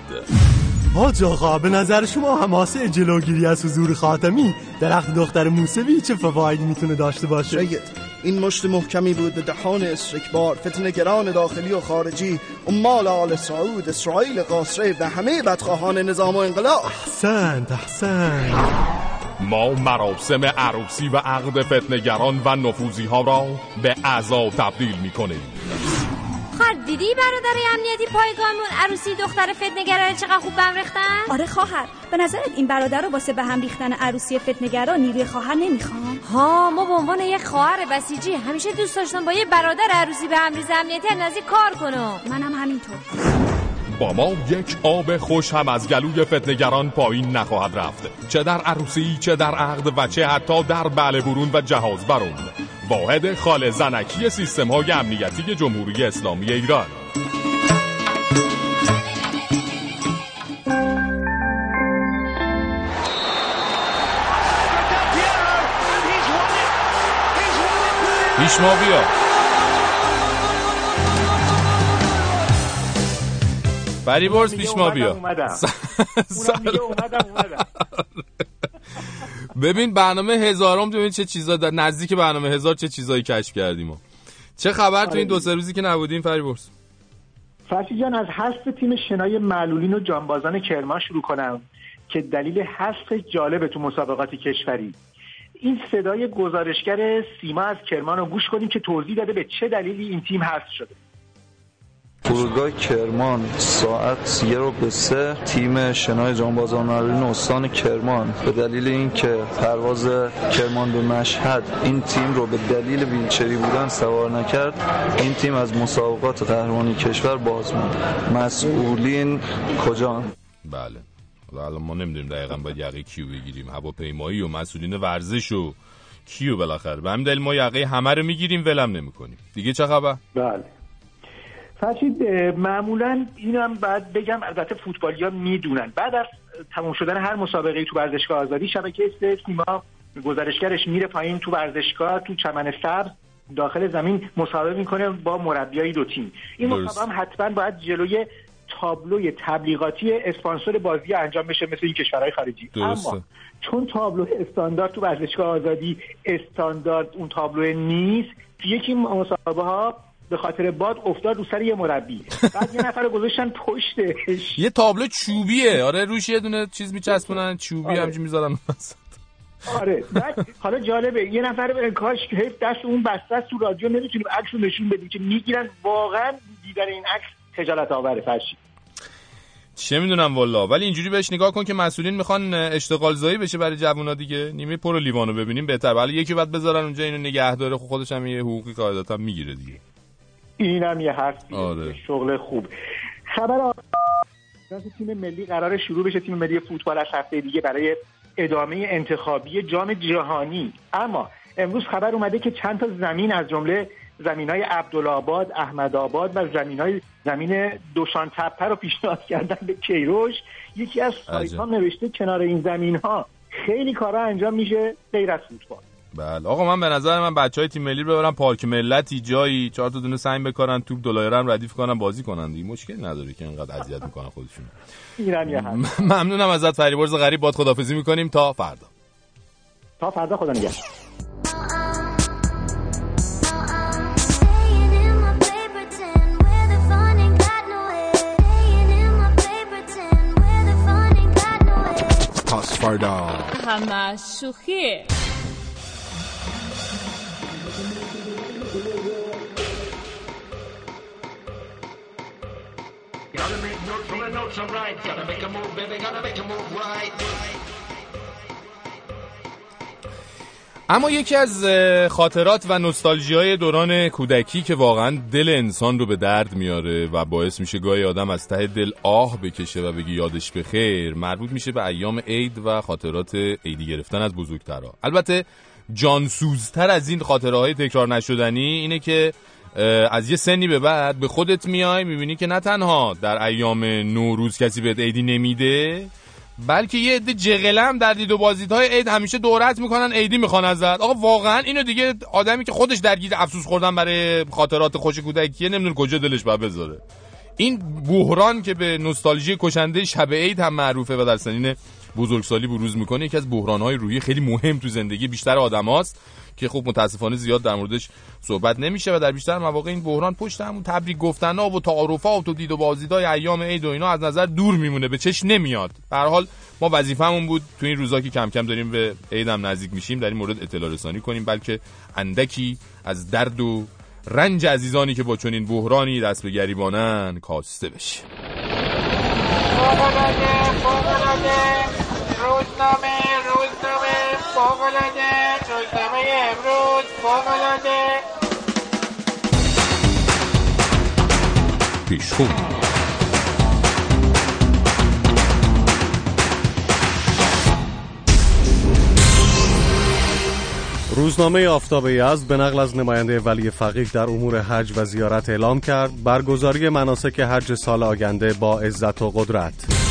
حاج آقا به نظر شما حماسه جلوگیری از حضور خاتمی در عقد دختر موسوی چه فوایدی می‌تونه داشته باشه؟ شاید این مشت محکمی بود به دهان استرکبار فتنگران داخلی و خارجی. امال آل سعود اسرائیل قاسره و همه بدخواهان نظام و انقلاب. احسنت احسنت ما مراسم عروسی و عقد فتنگران و نفوزی ها را به عذا تبدیل می کنیم دیدی برادر امنیتی پایگاهمون؟ عروسی دختر فتنگران چقدر خوب بهم ریختن؟ آره خواهر. به نظرت این برادر رو واسه به هم ریختن عروسی فتنگران نیروی خواهر نمی‌خوام؟ ها ما به عنوان یک خواهر بسیجی همیشه دوست داشتم با یه برادر عروسی به هم ریز امنیتی نزدیک کار کنم. منم همینطور. با ما یک آب خوش هم از گلوی فتنگران پایین نخواهد رفت. چه در عروسی چه در عقد و چه حتی در بله برون و جهاز برون واحد خال زنکی سیستم های امنیتی جمهوری اسلامی ایران. پیش ما بیا فریبرز پیش ما بیا. ببین برنامه هزارم ببین چه چیزا در نزدیک برنامه هزار چه چیزایی کشف کردیم. چه خبر تو این دو سه روزی که نبودیم فریبرز؟ فرشی جان از حذف تیم شنای معلولین و جانبازان کرمان شروع کنم که دلیل حذف جالب تو مسابقات کشوری. این صدای گزارشگر سیما از کرمان رو گوش کنیم که توضیح داده به چه دلیلی این تیم حذف شده. فرودگاه کرمان ساعت یه رو به سه تیم شنای جانبازان معلولین استان کرمان. به دلیل اینکه پرواز کرمان به مشهد این تیم رو به دلیل ویلچری بودن سوار نکرد این تیم از مسابقات قهرمانی کشور باز موند. مسئولین کجا؟ بله. حالا ما نمی‌دونیم دقیقا باید یقه کیو بگیریم. هواپیمایی و مسئولین ورزش و کیو بالاخره؟ به همین دلیل ما یقه همه رو می‌گیریم ولم نمی‌کنیم. دیگه چه خبر؟ بله. فرشید معمولا اینم بعد بگم البته فوتبالی ها می‌دونن بعد از تموم شدن هر مسابقه تو ورزشگاه آزادی شبکه سه سیما گزارشگرش میره پایین تو ورزشگاه تو چمن سبز داخل زمین مسابقه می‌کنه با مربیای دو تیم این. مسابقه هم حتما باید جلوی تابلوی تبلیغاتی اسپانسر بازی انجام بشه مثل این کشورهای خارجی درسته. اما چون تابلو استاندارد تو ورزشگاه آزادی استاندارد اون تابلو نیست یکی مسابقه ها به خاطر باد افتاد رو سر یه مربی. بعد یه نفر گذاشتن پشتش. یه تابلو چوبیه. آره روش یه دونه چیز میچسبونن چوبی آره. همچین می‌ذارن. آره. بعد حالا جالبه یه نفر به کاش حیف دست اون بسته تو رادیو نمی‌تونیم عکس رو نشون بدیم که می‌گیرن واقعا دیدن این عکس خجالت آوره فرشی. چه می‌دونم والا ولی اینجوری بهش نگاه کن که مسئولین می‌خوان اشتغال زایی بشه برای جوونا دیگه. نیمه پرو لیوانو ببینیم بهتر. ولی یکی بعد بذارن اونجا اینو نگه داره خب خودش هم یه حقوقی قاعدتا می‌گیره دیگه. اینم یه حرفی آره. شغل خوب. خبر تیم ملی قرار شروع بشه تیم ملی فوتبال از هفته دیگه برای ادامه انتخابی جام جهانی. اما امروز خبر اومده که چند تا زمین از جمله زمین های عبدالآباد، احمدآباد و زمین های زمین دوشان تپه رو پیشنهاد کردن به کیروش. یکی از سایت ها نوشته کنار این زمین ها خیلی کارا انجام میشه غیر از فوتبال. بله. آقا من به نظر من بچه های تیم ملی رو ببرن پارک ملتی جایی چهار تا دونه سنگ بکارن توپ دلایره هم ردیف کنن بازی کنن دیگه. مشکلی نداره که اینقدر اذیت می‌کنن خودشون. ممنونم ازت فریبرز غریب. باد خدافظی می‌کنیم. تا فردا. تا فردا خدا نگهدار. پاس فردا همه know some right. Gotta make a move, baby, gotta make a move right. اما یکی از خاطرات و نوستالژی های دوران کودکی که واقعا دل انسان رو به درد میاره و باعث میشه گاهی آدم از ته دل آه بکشه و بگی یادش بخیر مربوط میشه به ایام عید و خاطرات عیدی گرفتن از بزرگترها البته جانسوزتر از این خاطره های تکرار نشدنی اینه که از یه سنی به بعد به خودت میای می‌بینی که نه تنها در ایام نوروز کسی بهت عیدی نمیده بلکه یه عده جغلم در دید و بازدیدهای عید همیشه دورت می‌کنن عیدی می‌خوان ازت. آقا واقعا اینو دیگه آدمی که خودش درگیر افسوس خوردن برای خاطرات خوش کودکیه نمی‌دونه کجا دلش باید بذاره. این بحران که به نوستالژی کشنده شب عید هم معروفه و در سنین بزرگسالی بروز می‌کنه یکی از بحرانهای روحی خیلی مهم تو زندگی بیشتر آدماست. که خب متاسفانه زیاد در موردش صحبت نمیشه و در بیشتر مواقع این بحران پشت همون تبریک گفتنا و تعارفات و دید و بازدیدهای ایام عید و اینا از نظر دور میمونه به چش نمیاد. به حال ما وظیفمون بود تو این روزا که کم کم داریم به عید هم نزدیک میشیم در این مورد اطلاع رسانی کنیم بلکه اندکی از درد و رنج عزیزانی که با چنین بحرانی دست به گریبانن کاسته بشه. روزنامه روزنامه فوقلاده پیشخون. روزنامه آفتاب یزد به نقل از نماینده ولی فقیه در امور حج و زیارت اعلام کرد برگزاری مناسک حج سال آینده با عزت و قدرت.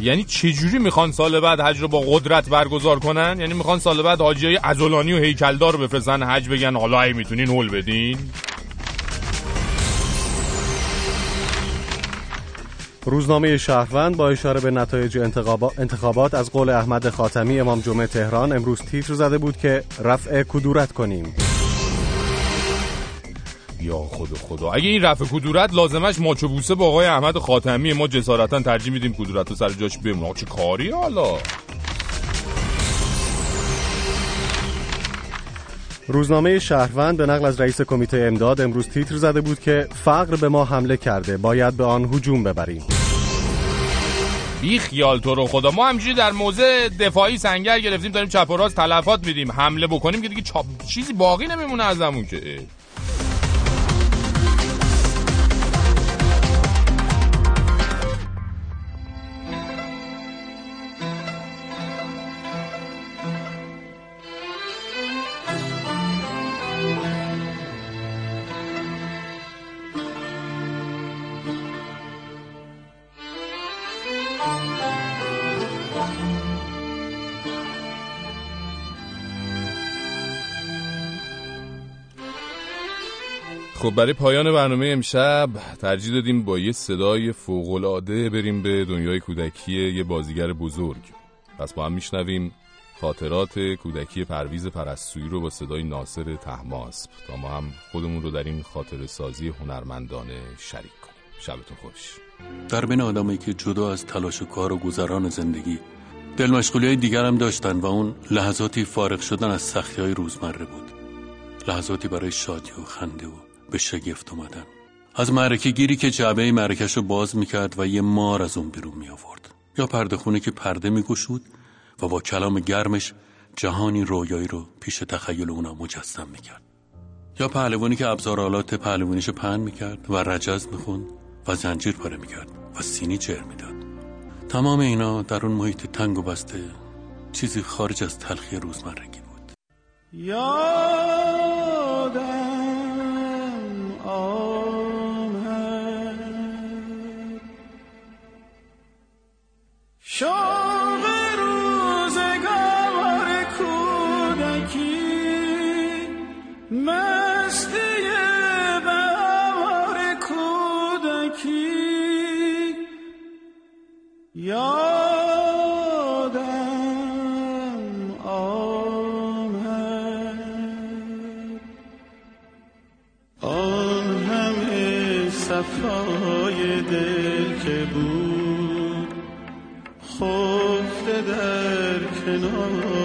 یعنی چجوری می‌خوان سال بعد حج رو با قدرت برگزار کنن؟ یعنی می‌خوان سال بعد حاجی های ازولانی و هیکلدار رو بفرستن حج بگن حالا ای می‌تونین هول بدین. روزنامه شهروند با اشاره به نتایج انتخابا- انتخابات از قول احمد خاتمی امام جمعه تهران امروز تیتر زده بود که رفع کدورت کنیم. یا خدا خدا. اگه این رفع کدورت لازمش ماچ بوسه با آقای احمد خاتمی ما جسارتا ترجیح میدیم کدورت رو سر جاش بمونه. چه کاری حالا؟ روزنامه شهروند به نقل از رئیس کمیته امداد امروز تیتر زده بود که فقر به ما حمله کرده. باید به آن هجوم ببریم. بی خیال تو رو خدا. ما همینجوری در موضع دفاعی سنگر گرفتیم داریم چپ و راست تلفات میدیم. حمله بکنیم که دیگه. چیزی باقی نمیمونه ازمون که. خب برای پایان برنامه امشب ترجیح دادیم با یه صدای فوق‌العاده بریم به دنیای کودکی یه بازیگر بزرگ. پس با هم میشنویم خاطرات کودکی پرویز پرستویی رو با صدای ناصر تهماسب. تا ما هم خودمون رو در این خاطر سازی هنرمندانه شریک کنیم. شبتون خوش. در بین آدمایی که جدا از تلاش و کار و گذران زندگی دل مشغولی های دیگر هم داشتن و اون لحظاتی فارغ شدن از سختی های روزمره بود. لحظاتی برای شادی و خنده و به شگفت اومدن. از معرکه گیری که جعبه معرکش رو باز می‌کرد و یه مار از اون بیرون می آورد یا پرده خونه که پرده میگشود و با کلام گرمش جهانی رویایی رو پیش تخیل اونا مجسم می‌کرد. یا پهلوانی که ابزارالات پهلوانیش پهن می‌کرد و رجز می‌خوند و زنجیر پاره می‌کرد و سینی جر می‌داد. تمام اینا در اون محیط تنگ و بسته چیزی خارج از تلخی روزمرگی بود. یادم آمد. در